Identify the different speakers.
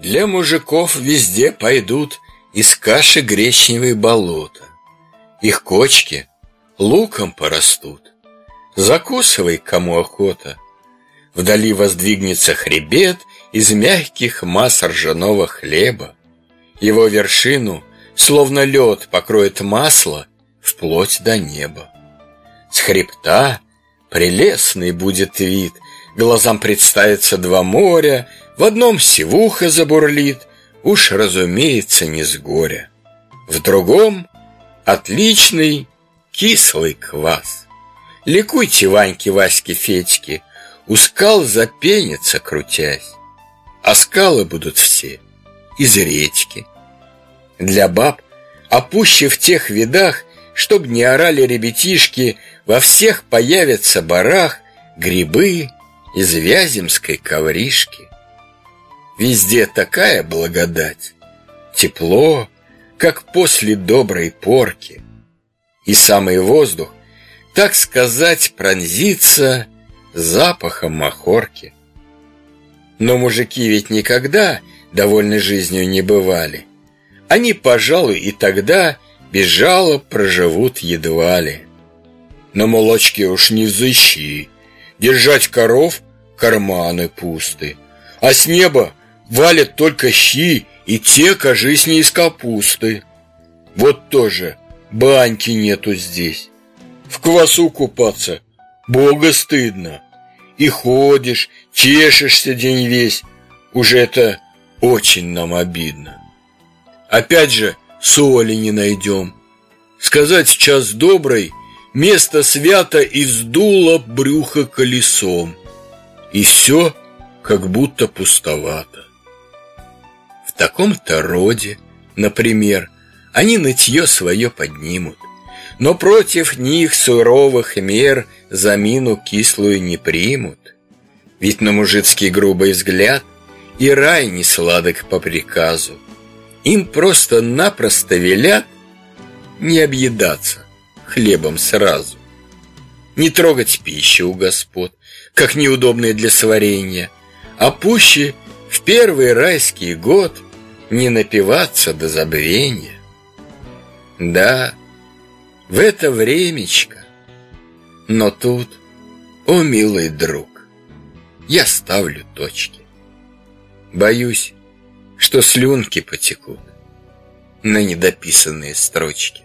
Speaker 1: Для мужиков везде пойдут из каши гречневые болота. Их кочки луком порастут. Закусывай, кому охота. Вдали воздвигнется хребет из мягких масс ржаного хлеба. Его вершину, словно лед, покроет масло вплоть до неба. С хребта прелестный будет вид, глазам представится два моря, в одном сивуха забурлит, уж, разумеется, не с горя. В другом отличный кислый квас. Ликуйте, Ваньки, Васьки, Федьки, у скал запенится, крутясь, а скалы будут все из редьки. Для баб, а пуще в тех видах, чтоб не орали ребятишки, во всех появятся барах грибы из вяземской ковришки. Везде такая благодать, тепло, как после доброй порки. И самый воздух, так сказать, пронзится запахом махорки. Но мужики ведь никогда довольны жизнью не бывали. Они, пожалуй, и тогда без жалоб проживут едва ли. На молочке уж не взыщи, держать коров карманы пусты, а с неба валят только щи и те, кажись, не из капусты. Вот тоже баньки нету здесь. В квасу купаться бога стыдно. И ходишь, чешешься день весь, уже это очень нам обидно. Опять же, соли не найдем. Сказать час добрый, место свято и вздуло брюхо колесом. И все как будто пустовато. Таком-то роде, например, они нытье свое поднимут, но против них суровых мер за мину кислую не примут. Ведь на мужицкий грубый взгляд и рай не сладок по приказу. Им просто-напросто велят не объедаться хлебом сразу, не трогать пищу у господ, как неудобное для сварения, а пуще в первый райский год не напиваться до забвения. Да, в это времечко, но тут, о милый друг, я ставлю точки. Боюсь, что слюнки потекут на недописанные строчки.